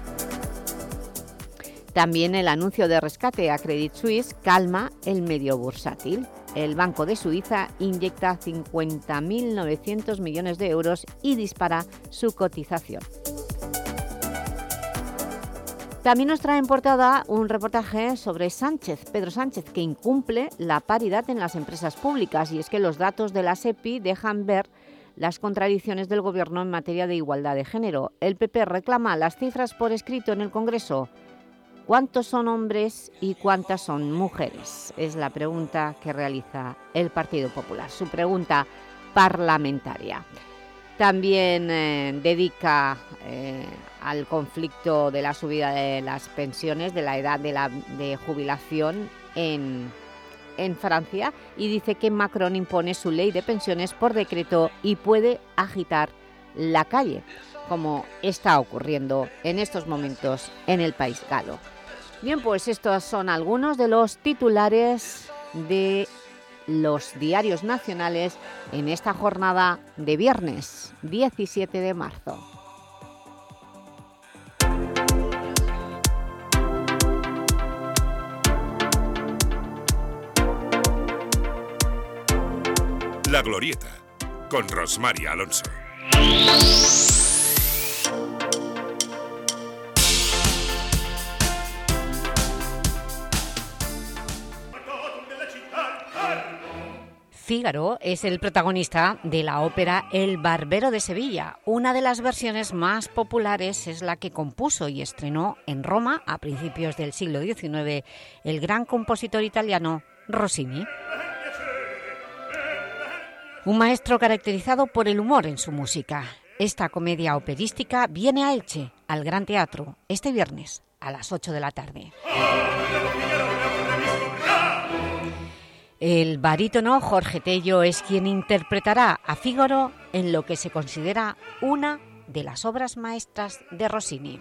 También el anuncio de rescate a Credit Suisse calma el medio bursátil. El Banco de Suiza inyecta 50.900 millones de euros y dispara su cotización. También nos trae en portada un reportaje sobre Sánchez, Pedro Sánchez, que incumple la paridad en las empresas públicas y es que los datos de la SEPI dejan ver las contradicciones del Gobierno en materia de igualdad de género. El PP reclama las cifras por escrito en el Congreso. ¿Cuántos son hombres y cuántas son mujeres? Es la pregunta que realiza el Partido Popular, su pregunta parlamentaria. También eh, dedica eh, al conflicto de la subida de las pensiones, de la edad de, la, de jubilación en, en Francia y dice que Macron impone su ley de pensiones por decreto y puede agitar la calle, como está ocurriendo en estos momentos en el país galo. Bien, pues estos son algunos de los titulares de los diarios nacionales en esta jornada de viernes 17 de marzo. La Glorieta, con Rosmary Alonso. Fígaro es el protagonista de la ópera El Barbero de Sevilla. Una de las versiones más populares es la que compuso y estrenó en Roma a principios del siglo XIX el gran compositor italiano Rossini. Un maestro caracterizado por el humor en su música. Esta comedia operística viene a Elche, al Gran Teatro, este viernes a las 8 de la tarde. El barítono Jorge Tello es quien interpretará a Fígaro en lo que se considera una de las obras maestras de Rossini.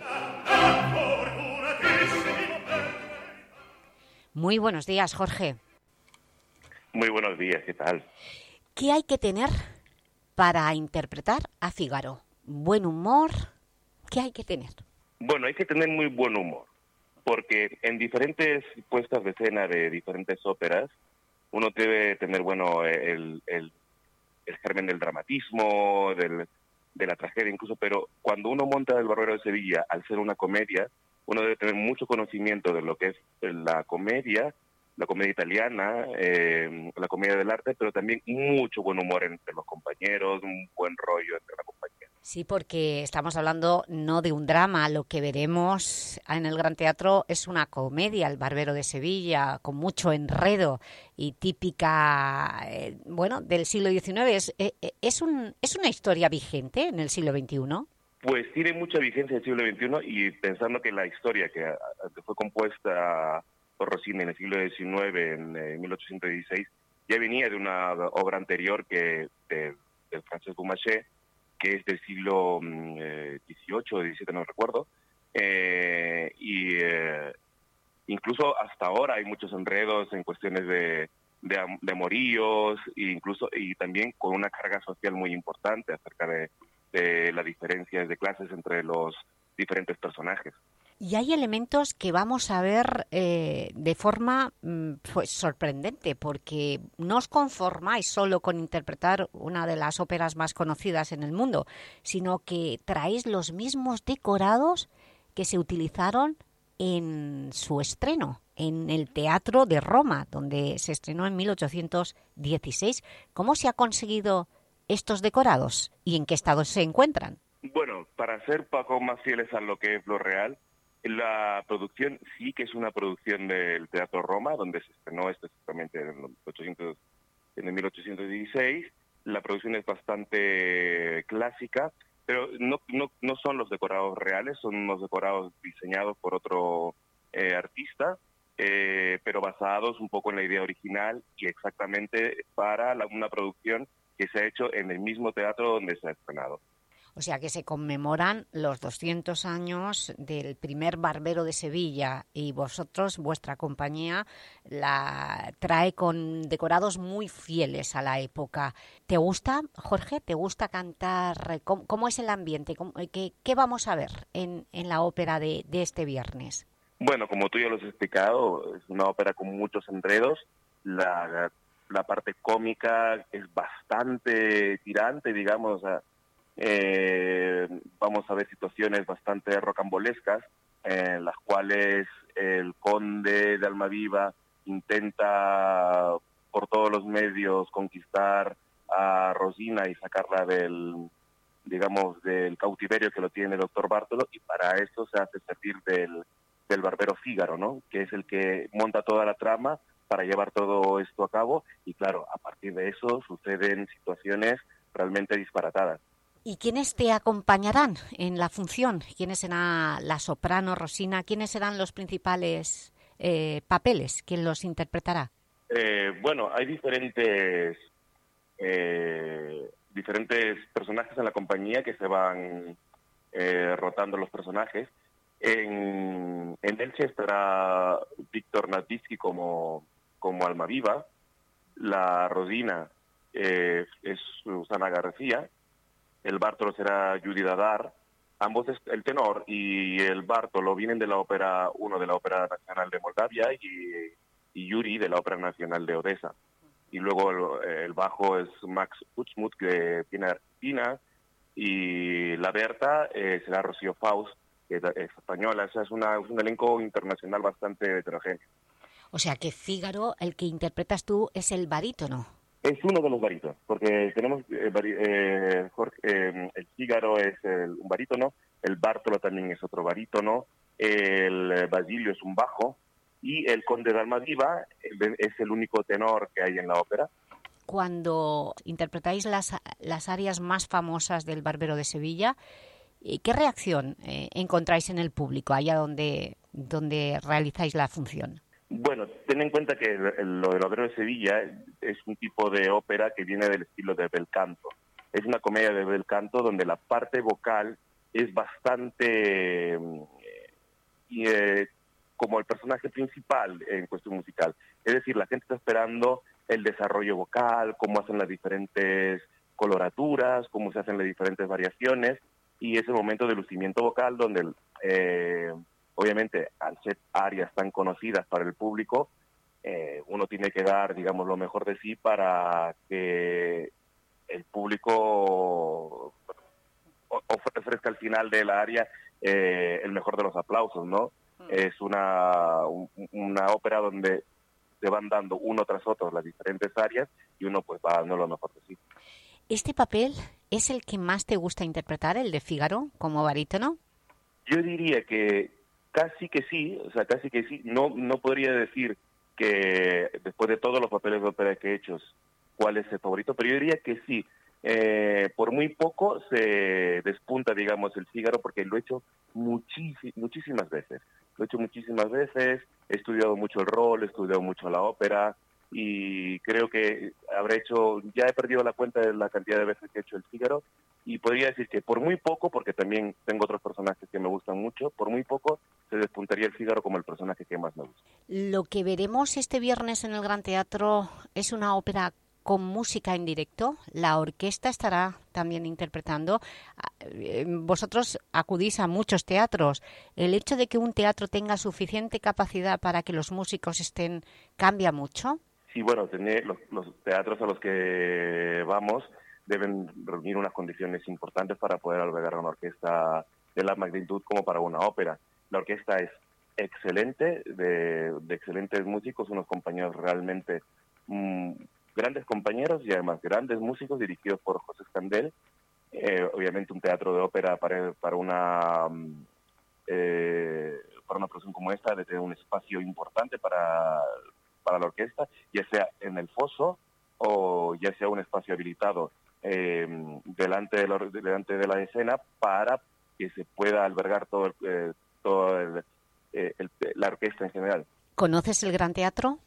Muy buenos días, Jorge. Muy buenos días, ¿qué tal? ¿Qué hay que tener para interpretar a Fígaro? ¿Buen humor? ¿Qué hay que tener? Bueno, hay que tener muy buen humor, porque en diferentes puestas de escena de diferentes óperas, uno debe tener, bueno, el, el, el germen del dramatismo, del, de la tragedia incluso, pero cuando uno monta El Barbero de Sevilla, al ser una comedia, uno debe tener mucho conocimiento de lo que es la comedia, la comedia italiana, eh, la comedia del arte, pero también mucho buen humor entre los compañeros, un buen rollo entre la compañía. Sí, porque estamos hablando no de un drama, lo que veremos en el Gran Teatro es una comedia, El Barbero de Sevilla, con mucho enredo y típica, eh, bueno, del siglo XIX. ¿Es, eh, es, un, ¿Es una historia vigente en el siglo XXI? Pues tiene mucha vigencia en el siglo XXI y pensando que la historia que, fue compuesta por Rossini en el siglo XIX, en, en 1816, ya venía de una obra anterior que de, de Francesc que es del siglo XVIII o XVII, no recuerdo, eh, y eh, incluso hasta ahora hay muchos enredos en cuestiones de, de, de amoríos, e incluso y también con una carga social muy importante acerca de, de las diferencias de clases entre los diferentes personajes. Y hay elementos que vamos a ver eh, de forma mm, pues, sorprendente, porque no os conformáis solo con interpretar una de las óperas más conocidas en el mundo, sino que traéis los mismos decorados que se utilizaron en su estreno, en el Teatro de Roma, donde se estrenó en 1816. ¿Cómo se ha conseguido estos decorados y en qué estado se encuentran? Bueno, para ser poco más fieles a lo que es lo real, la producción sí que es una producción del Teatro Roma, donde se estrenó específicamente en, 800, en el 1816. La producción es bastante clásica pero no, no, no son los decorados reales, son unos decorados diseñados por otro eh, artista, eh, pero basados un poco en la idea original y exactamente para la- una producción que se ha hecho en el mismo teatro donde se ha estrenado. O sea que se conmemoran los 200 años del primer barbero de Sevilla y vosotros, vuestra compañía, la trae con decorados muy fieles a la época. ¿Te gusta, Jorge? ¿Te gusta cantar? ¿Cómo, es el ambiente? ¿Cómo- qué, vamos a ver en, en la ópera de, de este viernes? Bueno, como tú ya lo has explicado, es una ópera con muchos enredos. La, la parte cómica es bastante tirante, digamos. Eh, vamos a ver situaciones bastante rocambolescas en las cuales el conde de Almaviva intenta por todos los medios conquistar a Rosina y sacarla del, digamos, del cautiverio que lo tiene el doctor Bartolo y para eso se hace servir del, del barbero Fígaro, ¿no? Que es el que monta toda la trama para llevar todo esto a cabo y claro, a partir de eso suceden situaciones realmente disparatadas. ¿Y quiénes te acompañarán en la función? ¿Quiénes serán la soprano, Rosina? ¿Quiénes serán los principales eh, papeles? ¿Quién los interpretará? Eh, bueno, hay diferentes eh, diferentes personajes en la compañía que se van eh, rotando los personajes. En, en Elche estará Víctor Natitsky como, como Almaviva, la Rodina eh, es Susana García, el Bartolo será Judy Dadar, ambos, el tenor y el Bartolo vienen de la ópera, uno de la Ópera Nacional de Moldavia y, Yuri de la Ópera Nacional de Odessa. Y luego el, bajo es Max Utzmuth, que viene Argentina, y la Berta eh, será Rocío Faust, que es española. O sea, es, una, es un elenco internacional bastante heterogéneo. O sea que Fígaro, el que interpretas tú, es el barítono. Es uno de los barítonos, porque tenemos eh, eh, Jorge, eh, el Fígaro es el- un barítono, el Bártolo también es otro barítono, el eh, Basilio es un bajo y el Conde de Almaviva es el único tenor que hay en la ópera. Cuando interpretáis las, las áreas más famosas del Barbero de Sevilla, ¿qué reacción encontráis en el público allá donde, donde realizáis la función? Bueno, ten en cuenta que el- el- lo del Obrero de Sevilla es un tipo de ópera que viene del estilo de bel canto. Es una comedia de bel canto donde la parte vocal es bastante y, eh, como el personaje principal en cuestión musical. Es decir, la gente está esperando el desarrollo vocal, cómo hacen las diferentes coloraturas, cómo se hacen las diferentes variaciones, y es el momento de lucimiento vocal donde, eh, obviamente, al ser áreas tan conocidas para el público, eh, uno tiene que dar, digamos, lo mejor de sí para que el público ofrezca al final del área eh, el mejor de los aplausos, ¿no? Es una, un- una ópera donde se van dando uno tras otro las diferentes áreas y uno pues va dando lo mejor de sí. ¿Este papel es el que más te gusta interpretar, el de Fígaro, como barítono? Yo diría que casi que sí, o sea, casi que sí. No, no podría decir que después de todos los papeles de ópera que he hecho, cuál es el favorito, pero yo diría que sí. Eh, por muy poco se despunta, digamos, el Fígaro, porque lo he hecho muchísi- muchísimas veces. Lo he hecho muchísimas veces, he estudiado mucho el rol, he estudiado mucho la ópera y creo que habré hecho, ya he perdido la cuenta de la cantidad de veces que he hecho el Fígaro y podría decir que por muy poco, porque también tengo otros personajes que me gustan mucho, por muy poco se despuntaría el Fígaro como el personaje que más me gusta. Lo que veremos este viernes en el Gran Teatro es una ópera con música en directo. La orquesta estará también interpretando. Ah, eh, Vosotros acudís a muchos teatros. ¿El hecho de que un teatro tenga suficiente capacidad para que los músicos estén cambia mucho? Sí, bueno, tener los, teatros a los que vamos deben reunir unas condiciones importantes para poder albergar una orquesta de la magnitud como para una ópera. La orquesta es excelente, de, excelentes músicos, unos compañeros realmente mm, grandes compañeros y además grandes músicos dirigidos por José Escandel. Eh, obviamente un teatro de ópera para, una mm, eh, para una producción como esta de tener un espacio importante para, para la orquesta, ya sea en el foso o ya sea un espacio habilitado eh, delante, de la, delante de la escena para que se pueda albergar todo, eh, todo eh, la orquesta en general. ¿Conoces el Gran Teatro?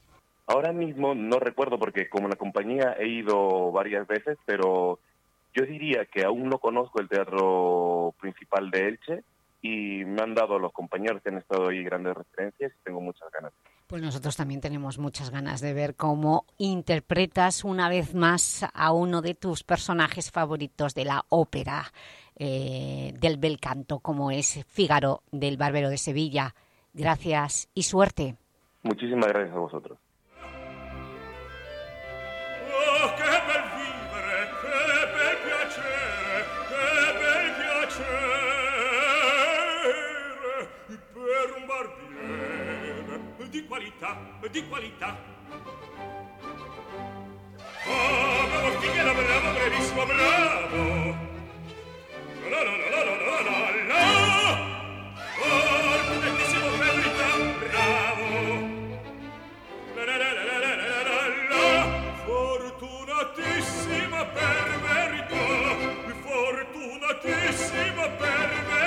Ahora mismo no recuerdo porque como la compañía he ido varias veces, pero yo diría que aún no conozco el teatro principal de Elche y me han dado los compañeros que han estado ahí grandes referencias y tengo muchas ganas. Pues nosotros también tenemos muchas ganas de ver cómo interpretas una vez más a uno de tus personajes favoritos de la ópera eh, del bel canto, como es Fígaro del Barbero de Sevilla. Gracias y suerte. Muchísimas gracias a vosotros. qualità, di qualità. Oh, bravo Fighera, bravo, bravissimo, bravo! La la la la la la la la! Verità! La la la la la la la la la! Fortunatissima per verità, fortunatissima per verità!